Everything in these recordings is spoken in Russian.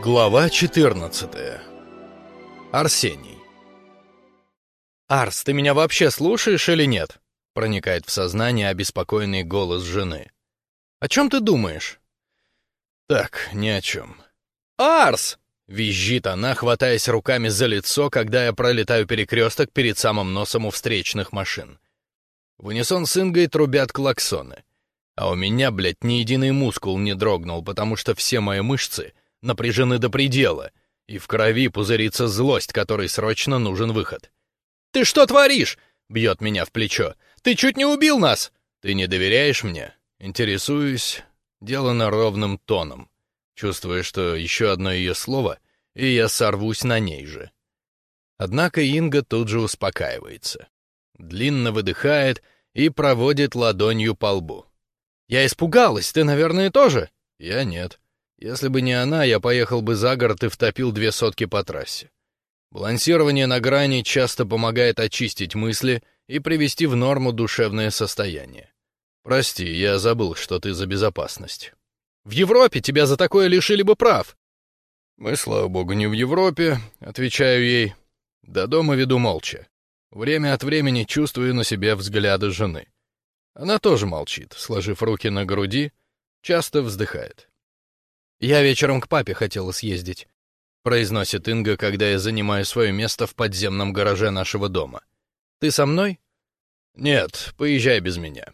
Глава 14 Арсений «Арс, ты меня вообще слушаешь или нет?» Проникает в сознание обеспокоенный голос жены. «О чем ты думаешь?» «Так, ни о чем». «Арс!» — визжит она, хватаясь руками за лицо, когда я пролетаю перекресток перед самым носом у встречных машин. В унисон с Ингой трубят клаксоны. А у меня, блядь, ни единый мускул не дрогнул, потому что все мои мышцы напряжены до предела, и в крови пузырится злость, которой срочно нужен выход. «Ты что творишь?» — бьет меня в плечо. «Ты чуть не убил нас!» «Ты не доверяешь мне?» Интересуюсь, делано ровным тоном, чувствуя, что еще одно ее слово, и я сорвусь на ней же. Однако Инга тут же успокаивается. Длинно выдыхает и проводит ладонью по лбу. «Я испугалась, ты, наверное, тоже?» «Я нет. Если бы не она, я поехал бы за город и втопил две сотки по трассе. Балансирование на грани часто помогает очистить мысли и привести в норму душевное состояние. Прости, я забыл, что ты за безопасность. В Европе тебя за такое лишили бы прав. Мы, слава богу, не в Европе, отвечаю ей. До дома веду молча. Время от времени чувствую на себе взгляды жены. Она тоже молчит, сложив руки на груди, часто вздыхает. «Я вечером к папе хотела съездить», — произносит Инга, когда я занимаю свое место в подземном гараже нашего дома. «Ты со мной?» «Нет, поезжай без меня».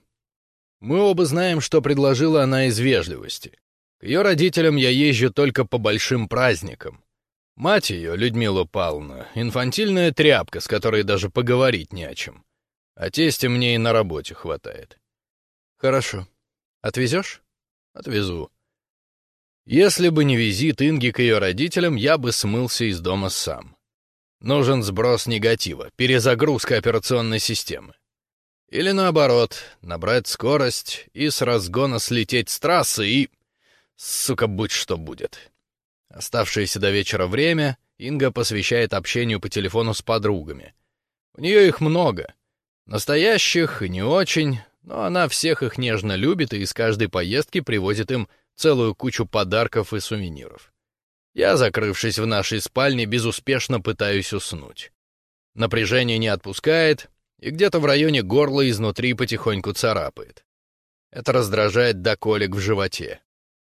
Мы оба знаем, что предложила она из вежливости. К ее родителям я езжу только по большим праздникам. Мать ее, Людмила Павловна, инфантильная тряпка, с которой даже поговорить не о чем. А тесте мне и на работе хватает. Хорошо. Отвезешь? Отвезу. Если бы не визит Инги к ее родителям, я бы смылся из дома сам. Нужен сброс негатива, перезагрузка операционной системы. Или наоборот, набрать скорость и с разгона слететь с трассы и... Сука, будь что будет. Оставшееся до вечера время Инга посвящает общению по телефону с подругами. У нее их много. Настоящих и не очень, но она всех их нежно любит и из каждой поездки привозит им целую кучу подарков и сувениров. Я, закрывшись в нашей спальне, безуспешно пытаюсь уснуть. Напряжение не отпускает, и где-то в районе горла изнутри потихоньку царапает. Это раздражает до колик в животе.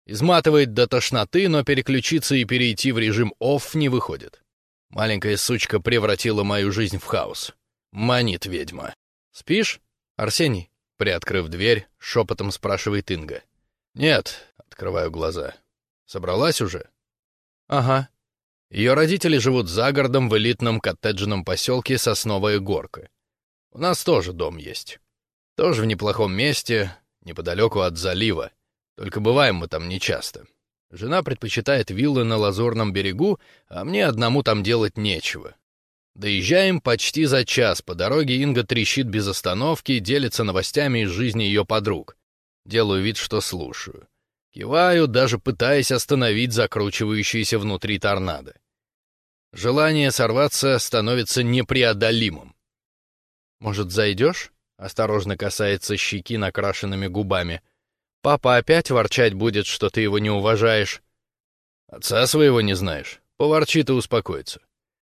Изматывает до тошноты, но переключиться и перейти в режим «офф» не выходит. Маленькая сучка превратила мою жизнь в хаос. Манит ведьма. «Спишь, Арсений?» Приоткрыв дверь, шепотом спрашивает Инга. «Нет», — открываю глаза. «Собралась уже?» «Ага». Ее родители живут за городом в элитном коттеджном поселке Сосновая Горка. У нас тоже дом есть. Тоже в неплохом месте, неподалеку от залива. Только бываем мы там нечасто. Жена предпочитает виллы на Лазурном берегу, а мне одному там делать нечего. Доезжаем почти за час. По дороге Инга трещит без остановки, делится новостями из жизни ее подруг. Делаю вид, что слушаю. Киваю, даже пытаясь остановить закручивающийся внутри торнадо. Желание сорваться становится непреодолимым. «Может, зайдешь?» — осторожно касается щеки накрашенными губами. «Папа опять ворчать будет, что ты его не уважаешь». «Отца своего не знаешь. Поворчит и успокоится».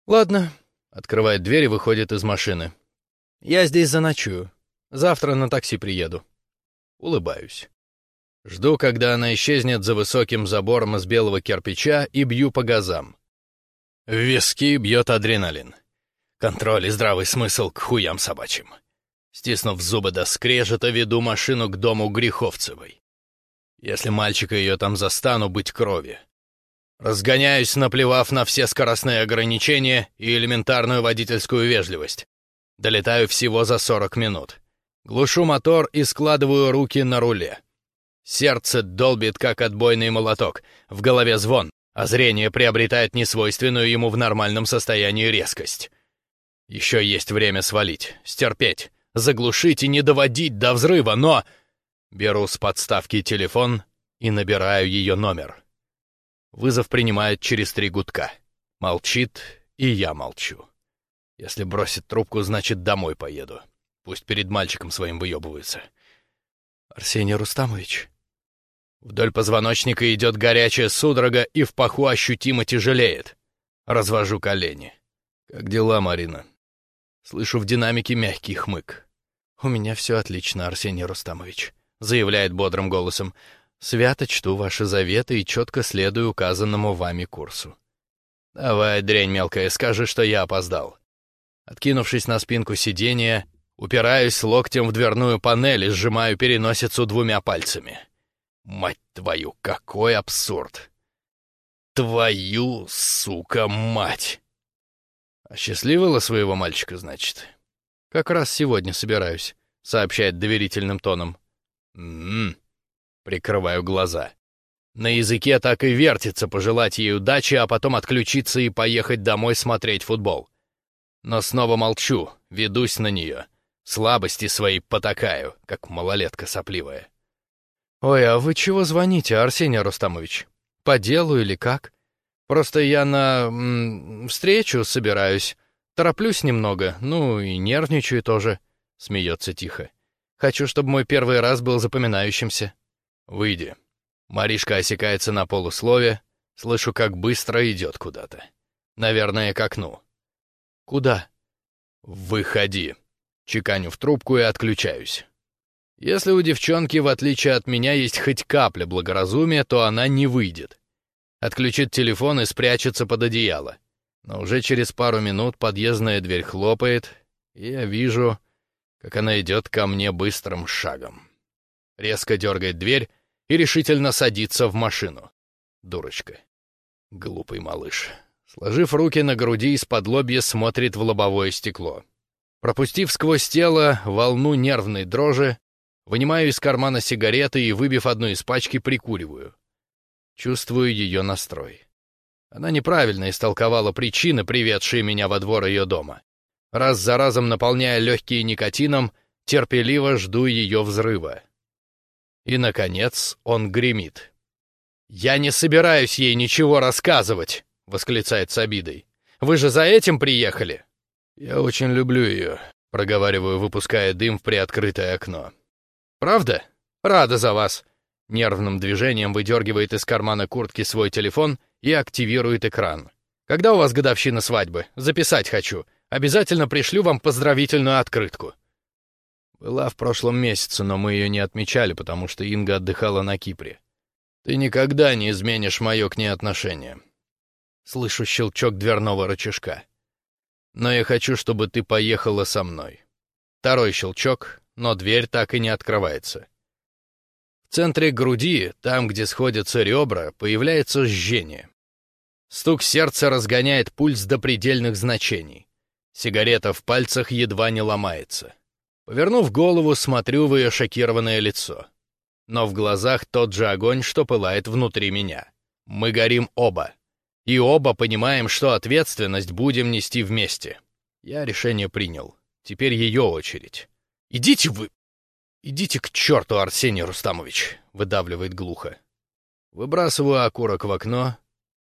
«Ладно». Открывает дверь и выходит из машины. «Я здесь заночую. Завтра на такси приеду». Улыбаюсь. Жду, когда она исчезнет за высоким забором из белого кирпича и бью по газам. В виски бьет адреналин. Контроль и здравый смысл к хуям собачьим. Стиснув зубы до скрежета, веду машину к дому Греховцевой. Если мальчика ее там застану, быть крови. Разгоняюсь, наплевав на все скоростные ограничения и элементарную водительскую вежливость. Долетаю всего за 40 минут. Глушу мотор и складываю руки на руле. Сердце долбит, как отбойный молоток, в голове звон, а зрение приобретает несвойственную ему в нормальном состоянии резкость. Еще есть время свалить, стерпеть, заглушить и не доводить до взрыва, но... Беру с подставки телефон и набираю ее номер. Вызов принимает через три гудка. Молчит, и я молчу. Если бросит трубку, значит, домой поеду. Пусть перед мальчиком своим выебывается. Арсений Рустамович? Вдоль позвоночника идет горячая судорога и в паху ощутимо тяжелеет. Развожу колени. «Как дела, Марина?» Слышу в динамике мягкий хмык. «У меня все отлично, Арсений Рустамович», — заявляет бодрым голосом. «Свято чту ваши заветы и четко следую указанному вами курсу». «Давай, дрянь мелкая, скажи, что я опоздал». Откинувшись на спинку сиденья, упираюсь локтем в дверную панель и сжимаю переносицу двумя пальцами. Мать твою, какой абсурд! Твою, сука, мать! Осчастливила своего мальчика, значит? Как раз сегодня собираюсь, сообщает доверительным тоном. М-м. Прикрываю глаза. На языке так и вертится пожелать ей удачи, а потом отключиться и поехать домой смотреть футбол. Но снова молчу, ведусь на нее. Слабости свои потакаю, как малолетка сопливая. «Ой, а вы чего звоните, Арсений Рустамович? По делу или как? Просто я на... М, встречу собираюсь. Тороплюсь немного, ну и нервничаю тоже», — смеется тихо. «Хочу, чтобы мой первый раз был запоминающимся». «Выйди». Маришка осекается на полуслове, слышу, как быстро идет куда-то. Наверное, к окну. «Куда?» «Выходи». Чеканю в трубку и отключаюсь. Если у девчонки, в отличие от меня, есть хоть капля благоразумия, то она не выйдет. Отключит телефон и спрячется под одеяло. Но уже через пару минут подъездная дверь хлопает, и я вижу, как она идет ко мне быстрым шагом. Резко дергает дверь и решительно садится в машину. Дурочка. Глупый малыш. Сложив руки на груди, из-под лобья смотрит в лобовое стекло. Пропустив сквозь тело волну нервной дрожи, Вынимаю из кармана сигареты и, выбив одну из пачки, прикуриваю. Чувствую ее настрой. Она неправильно истолковала причины, приведшие меня во двор ее дома. Раз за разом наполняя легкие никотином, терпеливо жду ее взрыва. И, наконец, он гремит. «Я не собираюсь ей ничего рассказывать!» — восклицает с обидой. «Вы же за этим приехали?» «Я очень люблю ее», — проговариваю, выпуская дым в приоткрытое окно. «Правда? Рада за вас!» Нервным движением выдергивает из кармана куртки свой телефон и активирует экран. «Когда у вас годовщина свадьбы? Записать хочу. Обязательно пришлю вам поздравительную открытку». Была в прошлом месяце, но мы ее не отмечали, потому что Инга отдыхала на Кипре. Ты никогда не изменишь мое к ней отношение. Слышу щелчок дверного рычажка. Но я хочу, чтобы ты поехала со мной. Второй щелчок, но дверь так и не открывается. В центре груди, там, где сходятся ребра, появляется жжение. Стук сердца разгоняет пульс до предельных значений. Сигарета в пальцах едва не ломается. Повернув голову, смотрю в ее шокированное лицо. Но в глазах тот же огонь, что пылает внутри меня. Мы горим оба. И оба понимаем, что ответственность будем нести вместе. Я решение принял. Теперь ее очередь. «Идите вы... Идите к черту, Арсений Рустамович!» — выдавливает глухо. Выбрасываю окурок в окно,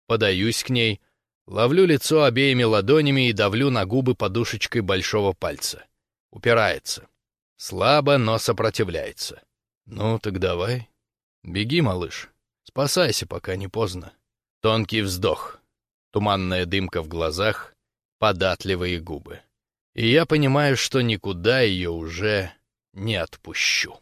подаюсь к ней, ловлю лицо обеими ладонями и давлю на губы подушечкой большого пальца. Упирается. Слабо, но сопротивляется. «Ну, так давай. Беги, малыш. Спасайся, пока не поздно». Тонкий вздох. Туманная дымка в глазах, податливые губы и я понимаю, что никуда ее уже не отпущу.